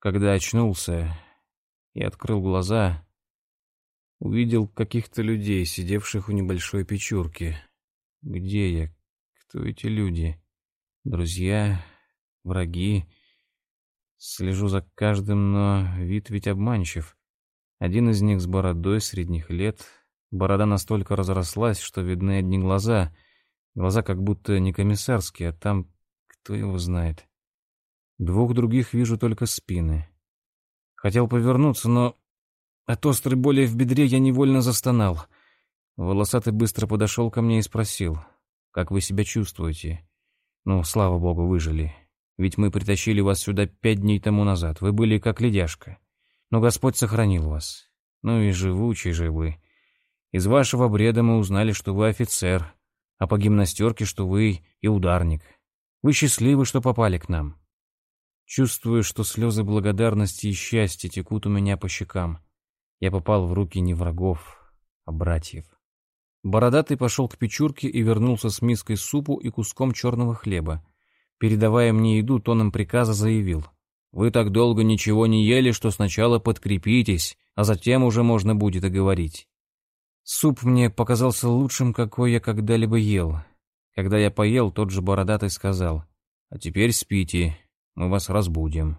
когда очнулся и открыл глаза, увидел каких-то людей, сидевших у небольшой печурки. Где я? Кто эти люди? Друзья? Враги? Слежу за каждым, но вид ведь обманчив. Один из них с бородой средних лет. Борода настолько разрослась, что видны одни глаза. Глаза как будто не комиссарские, а там кто его знает. Двух других вижу только спины. Хотел повернуться, но от острой боли в бедре я невольно застонал. Волосатый быстро подошел ко мне и спросил, «Как вы себя чувствуете?» «Ну, слава богу, выжили. Ведь мы притащили вас сюда пять дней тому назад. Вы были как ледяшка. Но Господь сохранил вас. Ну и живучий же вы. Из вашего бреда мы узнали, что вы офицер, а по гимнастерке, что вы и ударник. Вы счастливы, что попали к нам. Чувствую, что слезы благодарности и счастья текут у меня по щекам. Я попал в руки не врагов, а братьев. Бородатый пошел к печурке и вернулся с миской супу и куском черного хлеба. Передавая мне еду, тоном приказа заявил. «Вы так долго ничего не ели, что сначала подкрепитесь, а затем уже можно будет и говорить». Суп мне показался лучшим, какой я когда-либо ел. Когда я поел, тот же бородатый сказал, «А теперь спите, мы вас разбудим.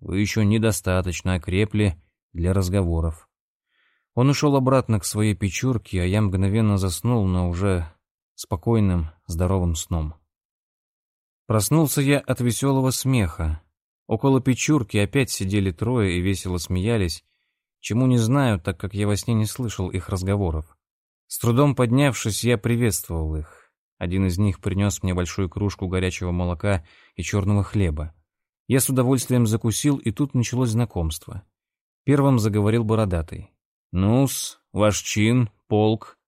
Вы еще недостаточно окрепли для разговоров». Он ушел обратно к своей печурке, а я мгновенно заснул, но уже спокойным, здоровым сном. Проснулся я от веселого смеха. Около печурки опять сидели трое и весело смеялись, чему не знаю, так как я во сне не слышал их разговоров. С трудом поднявшись, я приветствовал их. Один из них принес мне большую кружку горячего молока и черного хлеба. Я с удовольствием закусил, и тут началось знакомство. Первым заговорил бородатый. «Ну-с, ваш чин, полк».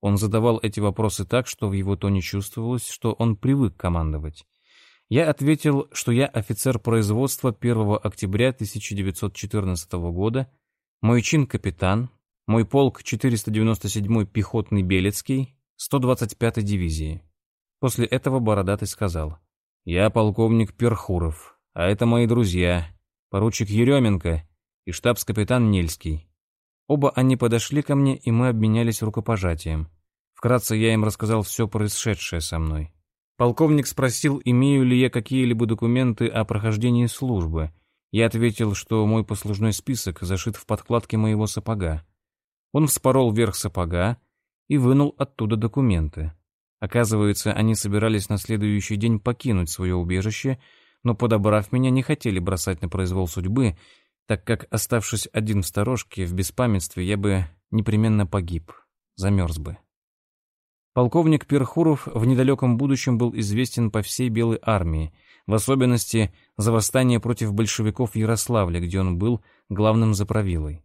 Он задавал эти вопросы так, что в его тоне чувствовалось, что он привык командовать. Я ответил, что я офицер производства 1 октября 1914 года, мой чин — капитан, мой полк 497-й пехотный Белецкий, 125-й дивизии. После этого Бородатый сказал, «Я полковник Перхуров, а это мои друзья, поручик Еременко и штабс-капитан Нельский». Оба они подошли ко мне, и мы обменялись рукопожатием. Вкратце я им рассказал все происшедшее со мной. Полковник спросил, имею ли я какие-либо документы о прохождении службы. Я ответил, что мой послужной список зашит в подкладке моего сапога. Он вспорол верх сапога, и вынул оттуда документы. Оказывается, они собирались на следующий день покинуть свое убежище, но, подобрав меня, не хотели бросать на произвол судьбы, так как, оставшись один в сторожке, в беспамятстве, я бы непременно погиб, замерз бы. Полковник Перхуров в недалеком будущем был известен по всей Белой армии, в особенности за восстание против большевиков в Ярославле, где он был главным заправилой.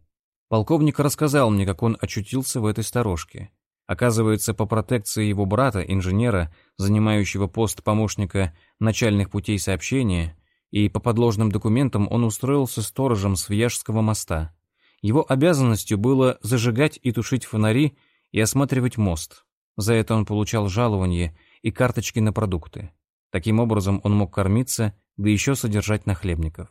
Полковник рассказал мне, как он очутился в этой сторожке. Оказывается, по протекции его брата, инженера, занимающего пост помощника начальных путей сообщения, и по подложным документам он устроился сторожем Свияжского моста. Его обязанностью было зажигать и тушить фонари и осматривать мост. За это он получал жалование и карточки на продукты. Таким образом он мог кормиться, да еще содержать нахлебников.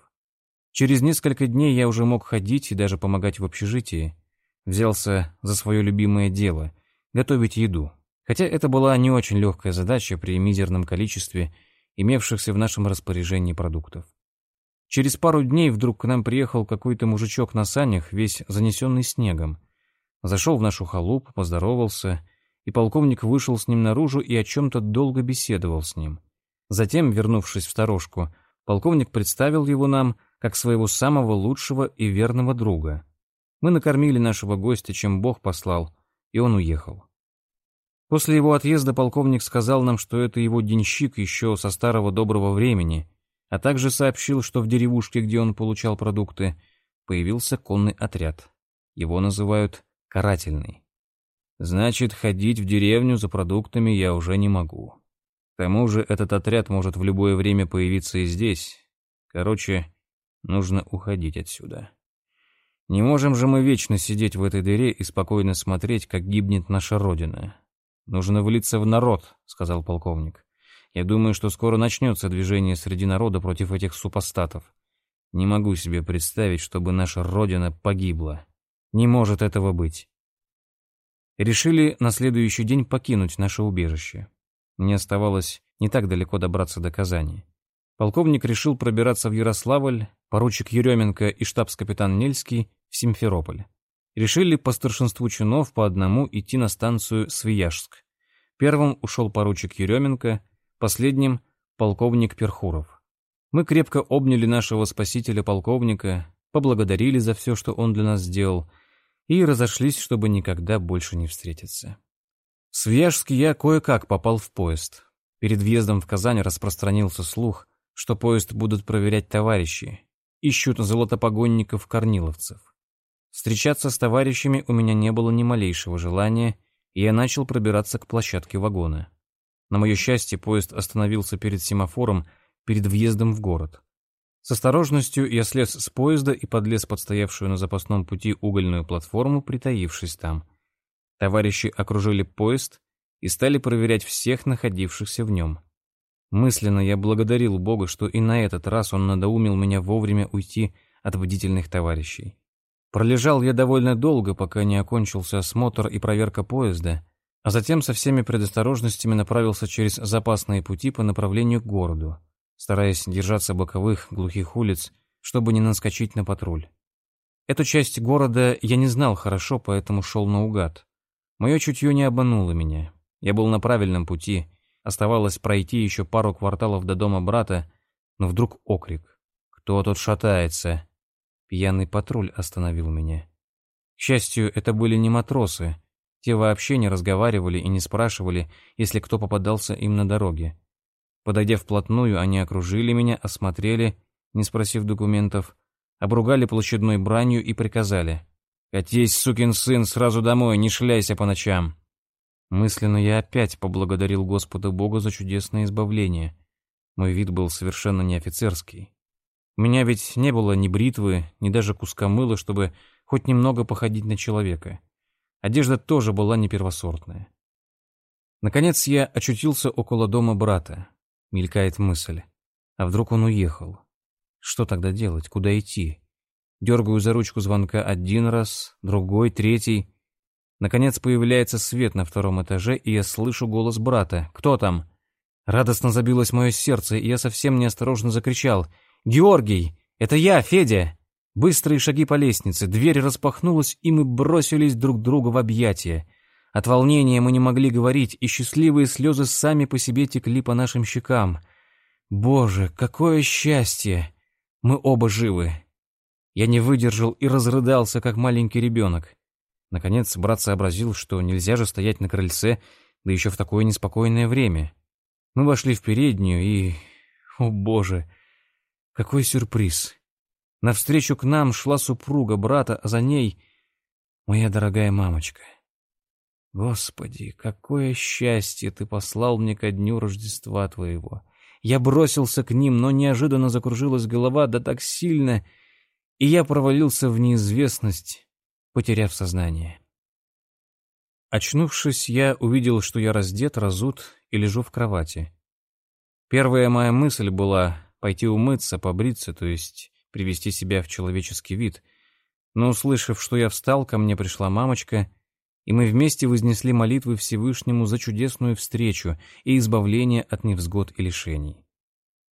Через несколько дней я уже мог ходить и даже помогать в общежитии. Взялся за свое любимое дело готовить еду. Хотя это была не очень легкая задача при мизерном количестве имевшихся в нашем распоряжении продуктов. Через пару дней вдруг к нам приехал какой-то мужичок на санях, весь занесенный снегом. Зашел в нашу халупу, поздоровался, и полковник вышел с ним наружу и о чем-то долго беседовал с ним. Затем, вернувшись в сторожку, полковник представил его нам как своего самого лучшего и верного друга. Мы накормили нашего гостя, чем Бог послал, и он уехал. После его отъезда полковник сказал нам, что это его денщик еще со старого доброго времени, а также сообщил, что в деревушке, где он получал продукты, появился конный отряд. Его называют «карательный». Значит, ходить в деревню за продуктами я уже не могу. К тому же этот отряд может в любое время появиться и здесь. Короче, нужно уходить отсюда. Не можем же мы вечно сидеть в этой дыре и спокойно смотреть, как гибнет наша Родина. Нужно влиться в народ, сказал полковник. Я думаю, что скоро начнется движение среди народа против этих супостатов. Не могу себе представить, чтобы наша Родина погибла. Не может этого быть. Решили на следующий день покинуть наше убежище. Мне оставалось не так далеко добраться до Казани. Полковник решил пробираться в Ярославль, поручик Еременко и штабс-капитан Нельский в Симферополь. Решили по старшинству чинов по одному идти на станцию Свияжск. Первым ушел поручик Еременко, последним — полковник Перхуров. Мы крепко обняли нашего спасителя-полковника, поблагодарили за все, что он для нас сделал, и разошлись, чтобы никогда больше не встретиться. В Свияжске я кое-как попал в поезд. Перед въездом в Казань распространился слух, что поезд будут проверять товарищи, ищут золотопогонников-корниловцев. Встречаться с товарищами у меня не было ни малейшего желания, и я начал пробираться к площадке вагона. На мое счастье, поезд остановился перед семафором, перед въездом в город. С осторожностью я слез с поезда и подлез под стоявшую на запасном пути угольную платформу, притаившись там. Товарищи окружили поезд и стали проверять всех находившихся в нем. Мысленно я благодарил Бога, что и на этот раз он надоумил меня вовремя уйти от водительных товарищей. Пролежал я довольно долго, пока не окончился осмотр и проверка поезда, а затем со всеми предосторожностями направился через запасные пути по направлению к городу, стараясь держаться боковых глухих улиц, чтобы не наскочить на патруль. Эту часть города я не знал хорошо, поэтому шел наугад. Мое чутье не обмануло меня. Я был на правильном пути — Оставалось пройти еще пару кварталов до дома брата, но вдруг окрик. «Кто тут шатается?» Пьяный патруль остановил меня. К счастью, это были не матросы. Те вообще не разговаривали и не спрашивали, если кто попадался им на дороге. Подойдя вплотную, они окружили меня, осмотрели, не спросив документов, обругали площадной бранью и приказали. «Катись, сукин сын, сразу домой, не шляйся по ночам!» Мысленно я опять поблагодарил Господа Бога за чудесное избавление. Мой вид был совершенно не офицерский. У меня ведь не было ни бритвы, ни даже куска мыла, чтобы хоть немного походить на человека. Одежда тоже была не первосортная. Наконец я очутился около дома брата. Мелькает мысль. А вдруг он уехал? Что тогда делать? Куда идти? Дергаю за ручку звонка один раз, другой, третий. Наконец появляется свет на втором этаже, и я слышу голос брата. «Кто там?» Радостно забилось мое сердце, и я совсем неосторожно закричал. «Георгий! Это я, Федя!» Быстрые шаги по лестнице, дверь распахнулась, и мы бросились друг друга в объятия. От волнения мы не могли говорить, и счастливые слезы сами по себе текли по нашим щекам. Боже, какое счастье! Мы оба живы. Я не выдержал и разрыдался, как маленький ребенок. Наконец брат сообразил, что нельзя же стоять на крыльце, да еще в такое неспокойное время. Мы вошли в переднюю и... О боже! Какой сюрприз! Навстречу к нам шла супруга брата, а за ней моя дорогая мамочка. Господи, какое счастье ты послал мне ко дню Рождества твоего! Я бросился к ним, но неожиданно закружилась голова, да так сильно, и я провалился в неизвестность, потеряв сознание. Очнувшись, я увидел, что я раздет, разут и лежу в кровати. Первая моя мысль была пойти умыться, побриться, то есть привести себя в человеческий вид. Но, услышав, что я встал, ко мне пришла мамочка, и мы вместе вознесли молитвы Всевышнему за чудесную встречу и избавление от невзгод и лишений.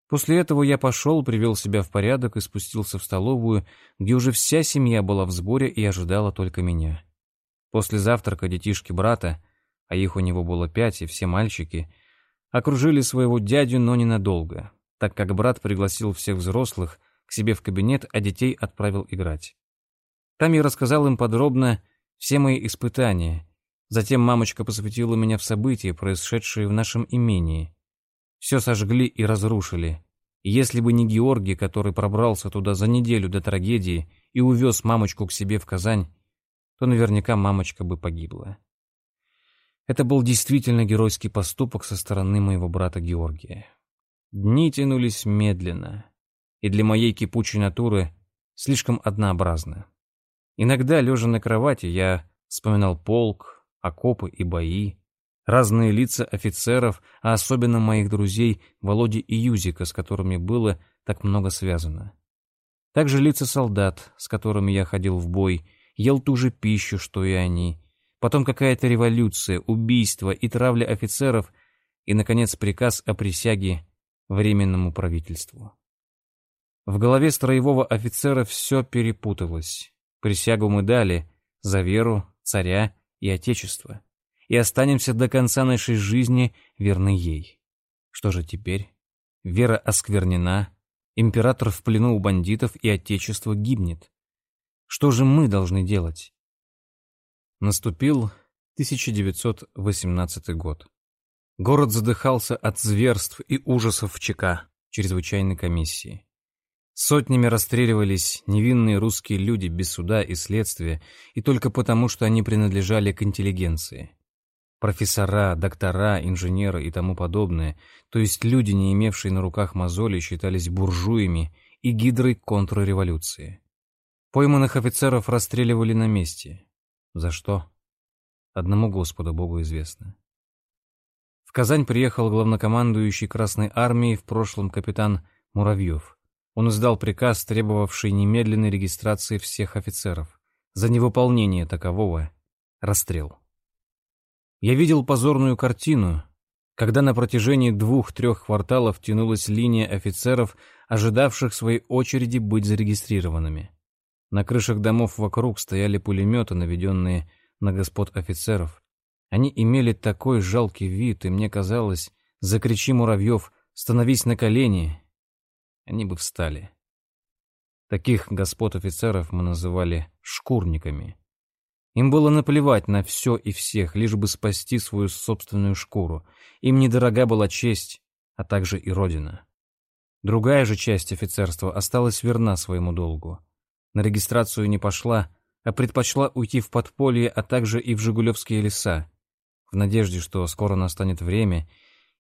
После этого я пошел, привел себя в порядок и спустился в столовую, где уже вся семья была в сборе и ожидала только меня. После завтрака детишки брата, а их у него было пять и все мальчики, окружили своего дядю, но ненадолго, так как брат пригласил всех взрослых к себе в кабинет, а детей отправил играть. Там я рассказал им подробно все мои испытания. Затем мамочка посвятила меня в события, происшедшие в нашем имении. Все сожгли и разрушили. Если бы не Георгий, который пробрался туда за неделю до трагедии и увез мамочку к себе в Казань, то наверняка мамочка бы погибла. Это был действительно геройский поступок со стороны моего брата Георгия. Дни тянулись медленно, и для моей кипучей натуры слишком однообразно. Иногда, лежа на кровати, я вспоминал полк, окопы и бои, разные лица офицеров, а особенно моих друзей Володи и Юзика, с которыми было так много связано. Также лица солдат, с которыми я ходил в бой, ел ту же пищу, что и они. Потом какая-то революция, убийство и травля офицеров, и, наконец, приказ о присяге Временному правительству. В голове строевого офицера все перепуталось. Присягу мы дали за веру, царя и отечество. И останемся до конца нашей жизни верны ей. Что же теперь? Вера осквернена, император в плену у бандитов, и отечество гибнет. Что же мы должны делать? Наступил 1918 год. Город задыхался от зверств и ужасов ЧК, чрезвычайной комиссии. Сотнями расстреливались невинные русские люди без суда и следствия, и только потому, что они принадлежали к интеллигенции. Профессора, доктора, инженеры и тому подобное, то есть люди, не имевшие на руках мозоли, считались буржуями и гидрой контрреволюции. Пойманных офицеров расстреливали на месте. За что? Одному Господу Богу известно. В Казань приехал главнокомандующий Красной Армии в прошлом капитан Муравьев. Он издал приказ, требовавший немедленной регистрации всех офицеров. За невыполнение такового — расстрел. Я видел позорную картину, когда на протяжении двух-трех кварталов тянулась линия офицеров, ожидавших своей очереди быть зарегистрированными. На крышах домов вокруг стояли пулеметы, наведенные на господ офицеров. Они имели такой жалкий вид, и мне казалось, закричи Муравьев, становись на колени, они бы встали. Таких господ офицеров мы называли шкурниками. Им было наплевать на все и всех, лишь бы спасти свою собственную шкуру. Им недорога была честь, а также и родина. Другая же часть офицерства осталась верна своему долгу на регистрацию не пошла, а предпочла уйти в подполье, а также и в Жигулевские леса, в надежде, что скоро настанет время,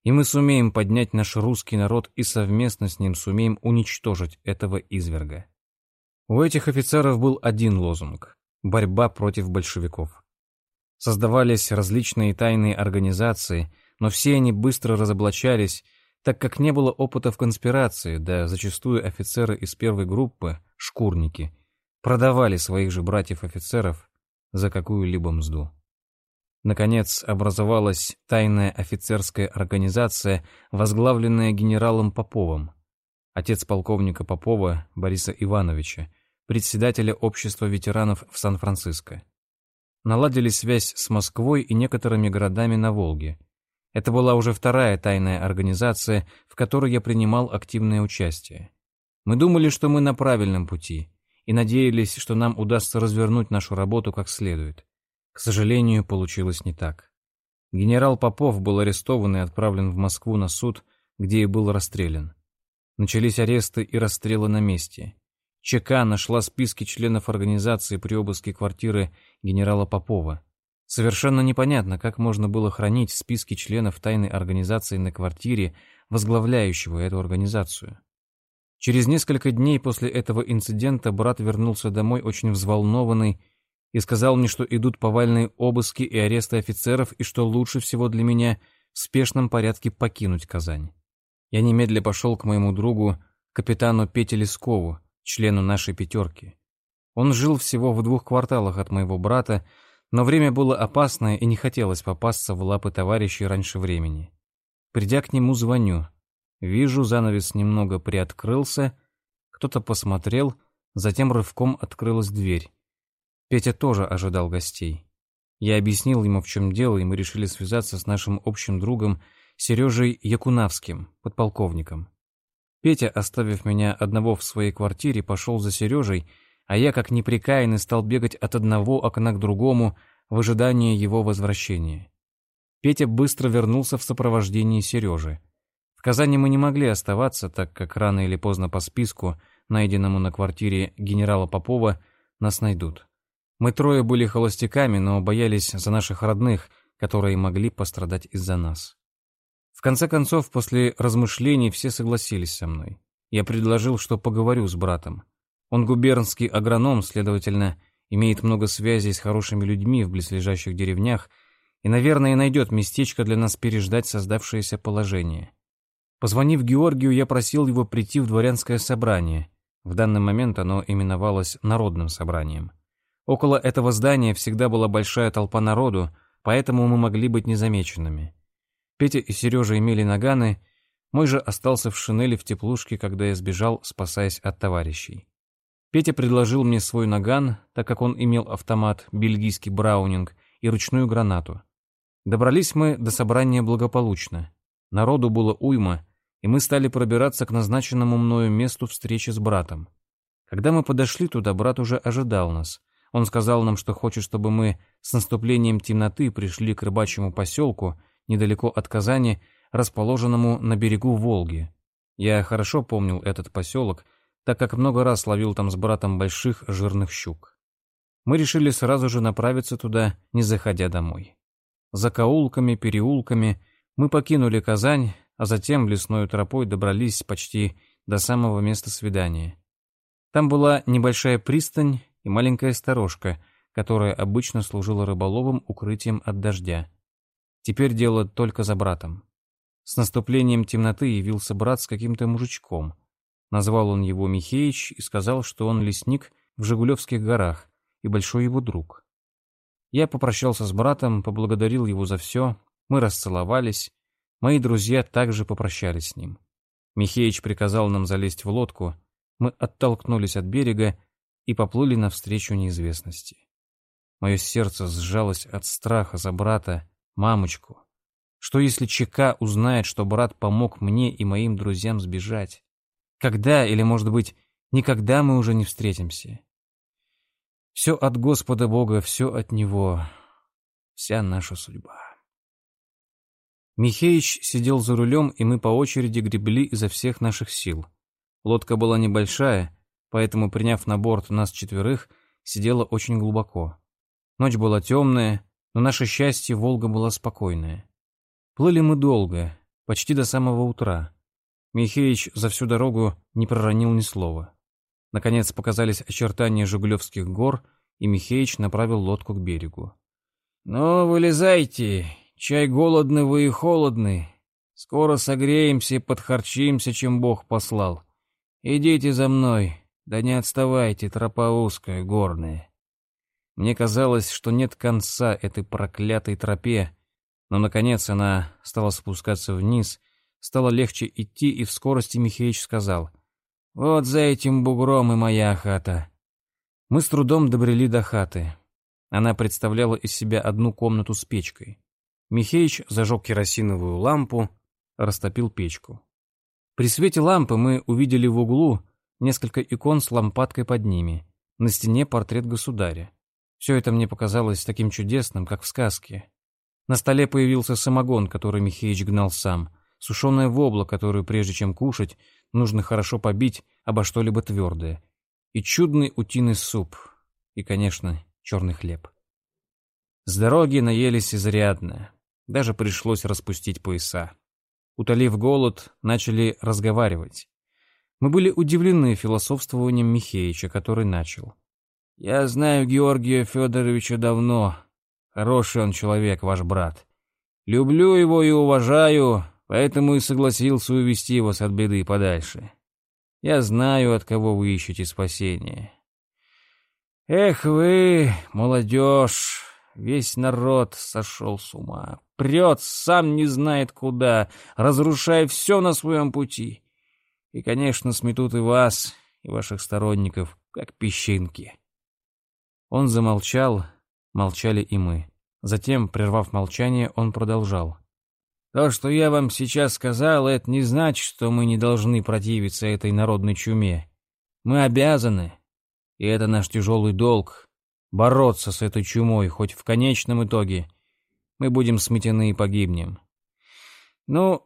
и мы сумеем поднять наш русский народ и совместно с ним сумеем уничтожить этого изверга. У этих офицеров был один лозунг – борьба против большевиков. Создавались различные тайные организации, но все они быстро разоблачались, так как не было опыта в конспирации, да зачастую офицеры из первой группы, шкурники – продавали своих же братьев-офицеров за какую-либо мзду. Наконец, образовалась тайная офицерская организация, возглавленная генералом Поповым. Отец полковника Попова Бориса Ивановича, председателя общества ветеранов в Сан-Франциско. Наладили связь с Москвой и некоторыми городами на Волге. Это была уже вторая тайная организация, в которой я принимал активное участие. Мы думали, что мы на правильном пути, и надеялись, что нам удастся развернуть нашу работу как следует. К сожалению, получилось не так. Генерал Попов был арестован и отправлен в Москву на суд, где и был расстрелян. Начались аресты и расстрелы на месте. ЧК нашла списки членов организации при обыске квартиры генерала Попова. Совершенно непонятно, как можно было хранить списки членов тайной организации на квартире, возглавляющего эту организацию. Через несколько дней после этого инцидента брат вернулся домой очень взволнованный и сказал мне, что идут повальные обыски и аресты офицеров, и что лучше всего для меня в спешном порядке покинуть Казань. Я немедля пошел к моему другу, капитану Пете Лескову, члену нашей пятерки. Он жил всего в двух кварталах от моего брата, но время было опасное и не хотелось попасться в лапы товарищей раньше времени. Придя к нему, звоню. Вижу, занавес немного приоткрылся, кто-то посмотрел, затем рывком открылась дверь. Петя тоже ожидал гостей. Я объяснил ему, в чем дело, и мы решили связаться с нашим общим другом Сережей Якунавским, подполковником. Петя, оставив меня одного в своей квартире, пошел за Сережей, а я, как неприкаянный, стал бегать от одного окна к другому в ожидании его возвращения. Петя быстро вернулся в сопровождении Сережи. Казани мы не могли оставаться, так как рано или поздно по списку, найденному на квартире генерала Попова, нас найдут. Мы трое были холостяками, но боялись за наших родных, которые могли пострадать из-за нас. В конце концов, после размышлений все согласились со мной. Я предложил, что поговорю с братом. Он губернский агроном, следовательно, имеет много связей с хорошими людьми в близлежащих деревнях и, наверное, найдет местечко для нас переждать создавшееся положение. Позвонив Георгию, я просил его прийти в дворянское собрание. В данный момент оно именовалось Народным собранием. Около этого здания всегда была большая толпа народу, поэтому мы могли быть незамеченными. Петя и Сережа имели наганы, мой же остался в шинели в теплушке, когда я сбежал, спасаясь от товарищей. Петя предложил мне свой наган, так как он имел автомат, бельгийский браунинг и ручную гранату. Добрались мы до собрания благополучно. Народу было уйма, и мы стали пробираться к назначенному мною месту встречи с братом. Когда мы подошли туда, брат уже ожидал нас. Он сказал нам, что хочет, чтобы мы с наступлением темноты пришли к рыбачьему поселку, недалеко от Казани, расположенному на берегу Волги. Я хорошо помнил этот поселок, так как много раз ловил там с братом больших жирных щук. Мы решили сразу же направиться туда, не заходя домой. За каулками, переулками мы покинули Казань, а затем лесной тропой добрались почти до самого места свидания. Там была небольшая пристань и маленькая сторожка, которая обычно служила рыболовым укрытием от дождя. Теперь дело только за братом. С наступлением темноты явился брат с каким-то мужичком. Назвал он его Михеич и сказал, что он лесник в Жигулевских горах и большой его друг. Я попрощался с братом, поблагодарил его за все, мы расцеловались, мои друзья также попрощались с ним. Михеич приказал нам залезть в лодку, мы оттолкнулись от берега и поплыли навстречу неизвестности. Мое сердце сжалось от страха за брата, мамочку. Что если ЧК узнает, что брат помог мне и моим друзьям сбежать? Когда, или, может быть, никогда мы уже не встретимся? Все от Господа Бога, все от Него, вся наша судьба. Михеич сидел за рулем, и мы по очереди гребли изо всех наших сил. Лодка была небольшая, поэтому, приняв на борт нас четверых, сидела очень глубоко. Ночь была темная, но наше счастье Волга была спокойная. Плыли мы долго, почти до самого утра. Михеич за всю дорогу не проронил ни слова. Наконец показались очертания Жигулевских гор, и Михеич направил лодку к берегу. «Ну, вылезайте, чай голодный вы и холодный. Скоро согреемся и подхарчимся, чем Бог послал. Идите за мной, да не отставайте, тропа узкая, горная». Мне казалось, что нет конца этой проклятой тропе, но, наконец, она стала спускаться вниз, стало легче идти, и в скорости Михеич сказал — вот за этим бугром и моя хата. Мы с трудом добрели до хаты. Она представляла из себя одну комнату с печкой. Михеич зажег керосиновую лампу, растопил печку. При свете лампы мы увидели в углу несколько икон с лампадкой под ними. На стене портрет государя. Все это мне показалось таким чудесным, как в сказке. На столе появился самогон, который Михеич гнал сам, сушеное вобло, которую, прежде чем кушать, нужно хорошо побить обо что-либо твердое, и чудный утиный суп, и, конечно, черный хлеб. С дороги наелись изрядно, даже пришлось распустить пояса. Утолив голод, начали разговаривать. Мы были удивлены философствованием Михеича, который начал. «Я знаю Георгия Федоровича давно. Хороший он человек, ваш брат. Люблю его и уважаю, поэтому и согласился увести вас от беды подальше. Я знаю, от кого вы ищете спасения. Эх вы, молодежь, весь народ сошел с ума, прет, сам не знает куда, разрушая все на своем пути. И, конечно, сметут и вас, и ваших сторонников, как песчинки. Он замолчал, молчали и мы. Затем, прервав молчание, он продолжал. То, что я вам сейчас сказал, это не значит, что мы не должны противиться этой народной чуме. Мы обязаны, и это наш тяжелый долг, бороться с этой чумой, хоть в конечном итоге мы будем сметены и погибнем. Ну,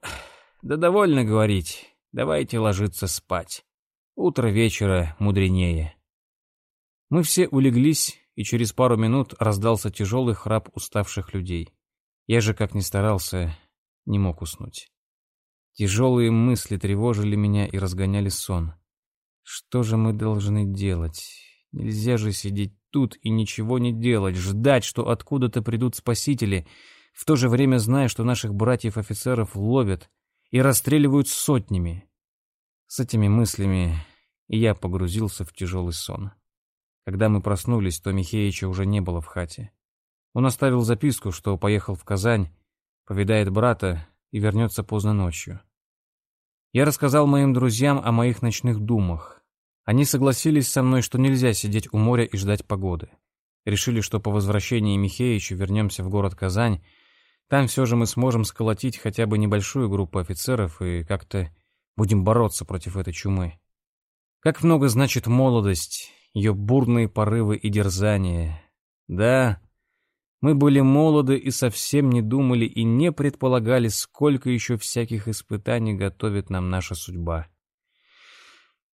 да довольно говорить, давайте ложиться спать. Утро вечера мудренее. Мы все улеглись, и через пару минут раздался тяжелый храп уставших людей. Я же, как ни старался, не мог уснуть. Тяжелые мысли тревожили меня и разгоняли сон. Что же мы должны делать? Нельзя же сидеть тут и ничего не делать, ждать, что откуда-то придут спасители, в то же время зная, что наших братьев-офицеров ловят и расстреливают сотнями. С этими мыслями я погрузился в тяжелый сон. Когда мы проснулись, то Михеича уже не было в хате. Он оставил записку, что поехал в Казань, повидает брата и вернется поздно ночью. Я рассказал моим друзьям о моих ночных думах. Они согласились со мной, что нельзя сидеть у моря и ждать погоды. Решили, что по возвращении Михеича вернемся в город Казань. Там все же мы сможем сколотить хотя бы небольшую группу офицеров и как-то будем бороться против этой чумы. Как много значит молодость, ее бурные порывы и дерзания. Да, мы были молоды и совсем не думали и не предполагали, сколько еще всяких испытаний готовит нам наша судьба.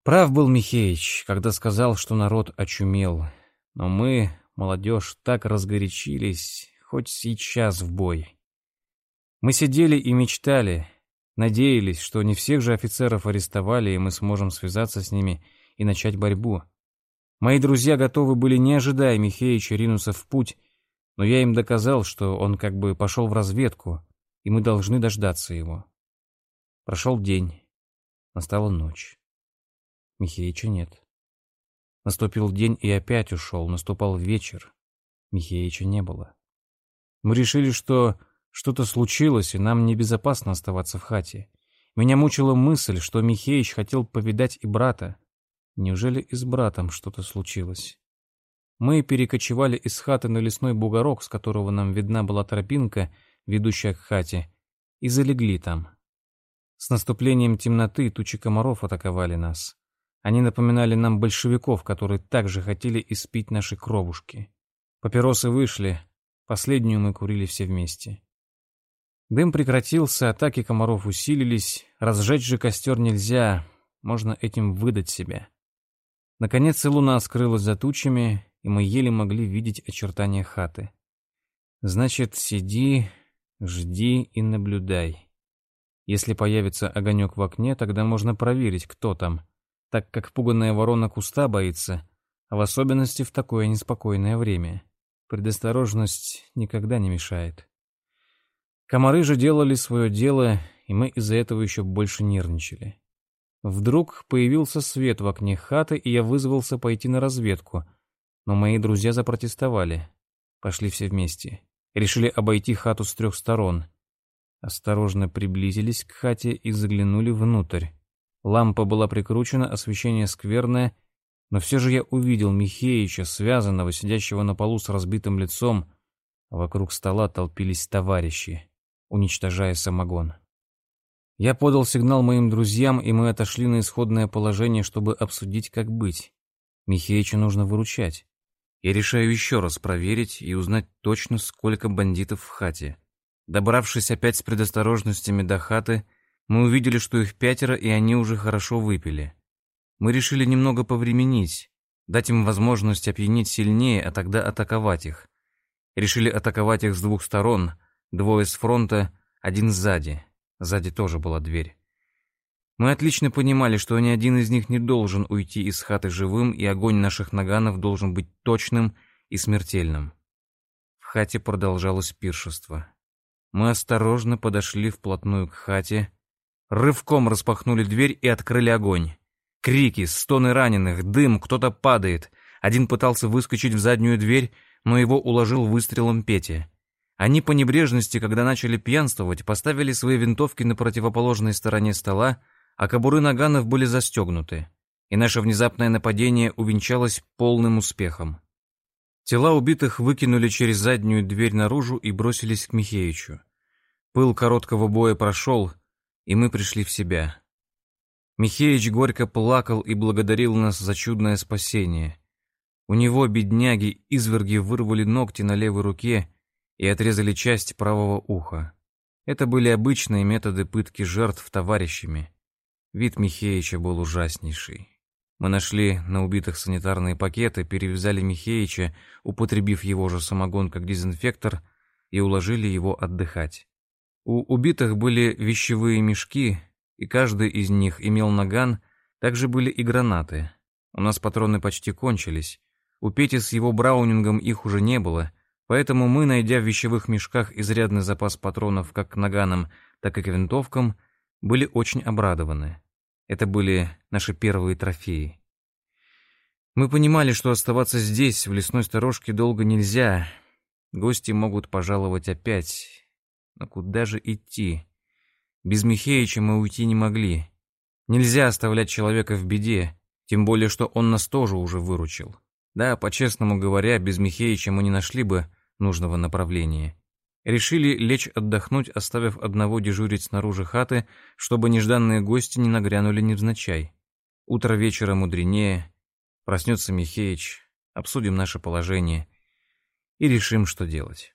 Прав был Михеич, когда сказал, что народ очумел. Но мы, молодежь, так разгорячились, хоть сейчас в бой. Мы сидели и мечтали, надеялись, что не всех же офицеров арестовали, и мы сможем связаться с ними и начать борьбу. Мои друзья готовы были, не ожидая Михеича, ринуться в путь, но я им доказал, что он как бы пошел в разведку, и мы должны дождаться его. Прошел день, настала ночь. Михеича нет. Наступил день и опять ушел, наступал вечер. Михеича не было. Мы решили, что что-то случилось, и нам небезопасно оставаться в хате. Меня мучила мысль, что Михеич хотел повидать и брата. Неужели и с братом что-то случилось? Мы перекочевали из хаты на лесной бугорок, с которого нам видна была тропинка, ведущая к хате, и залегли там. С наступлением темноты тучи комаров атаковали нас. Они напоминали нам большевиков, которые также хотели испить наши кровушки. Папиросы вышли, последнюю мы курили все вместе. Дым прекратился, атаки комаров усилились, разжечь же костер нельзя, можно этим выдать себя. Наконец и луна скрылась за тучами, и мы еле могли видеть очертания хаты. Значит, сиди, жди и наблюдай. Если появится огонек в окне, тогда можно проверить, кто там, так как пуганная ворона куста боится, а в особенности в такое неспокойное время. Предосторожность никогда не мешает. Комары же делали свое дело, и мы из-за этого еще больше нервничали. Вдруг появился свет в окне хаты, и я вызвался пойти на разведку — но мои друзья запротестовали. Пошли все вместе. Решили обойти хату с трех сторон. Осторожно приблизились к хате и заглянули внутрь. Лампа была прикручена, освещение скверное, но все же я увидел Михеича, связанного, сидящего на полу с разбитым лицом, а вокруг стола толпились товарищи, уничтожая самогон. Я подал сигнал моим друзьям, и мы отошли на исходное положение, чтобы обсудить, как быть. Михеича нужно выручать. Я решаю еще раз проверить и узнать точно, сколько бандитов в хате. Добравшись опять с предосторожностями до хаты, мы увидели, что их пятеро, и они уже хорошо выпили. Мы решили немного повременить, дать им возможность опьянить сильнее, а тогда атаковать их. Решили атаковать их с двух сторон, двое с фронта, один сзади. Сзади тоже была дверь. Мы отлично понимали, что ни один из них не должен уйти из хаты живым, и огонь наших наганов должен быть точным и смертельным. В хате продолжалось пиршество. Мы осторожно подошли вплотную к хате, рывком распахнули дверь и открыли огонь. Крики, стоны раненых, дым, кто-то падает. Один пытался выскочить в заднюю дверь, но его уложил выстрелом Петя. Они по небрежности, когда начали пьянствовать, поставили свои винтовки на противоположной стороне стола, а кобуры наганов были застегнуты, и наше внезапное нападение увенчалось полным успехом. Тела убитых выкинули через заднюю дверь наружу и бросились к Михеичу. Пыл короткого боя прошел, и мы пришли в себя. Михеич горько плакал и благодарил нас за чудное спасение. У него, бедняги, изверги вырвали ногти на левой руке и отрезали часть правого уха. Это были обычные методы пытки жертв товарищами. Вид Михеича был ужаснейший. Мы нашли на убитых санитарные пакеты, перевязали Михеича, употребив его же самогон как дезинфектор, и уложили его отдыхать. У убитых были вещевые мешки, и каждый из них имел наган, также были и гранаты. У нас патроны почти кончились. У Пети с его браунингом их уже не было, поэтому мы, найдя в вещевых мешках изрядный запас патронов как к наганам, так и к винтовкам, были очень обрадованы. Это были наши первые трофеи. Мы понимали, что оставаться здесь, в лесной сторожке, долго нельзя. Гости могут пожаловать опять. Но куда же идти? Без Михеича мы уйти не могли. Нельзя оставлять человека в беде, тем более, что он нас тоже уже выручил. Да, по-честному говоря, без Михеича мы не нашли бы нужного направления. Решили лечь отдохнуть, оставив одного дежурить снаружи хаты, чтобы нежданные гости не нагрянули невзначай. Утро вечера мудренее, проснется Михеич, обсудим наше положение и решим, что делать.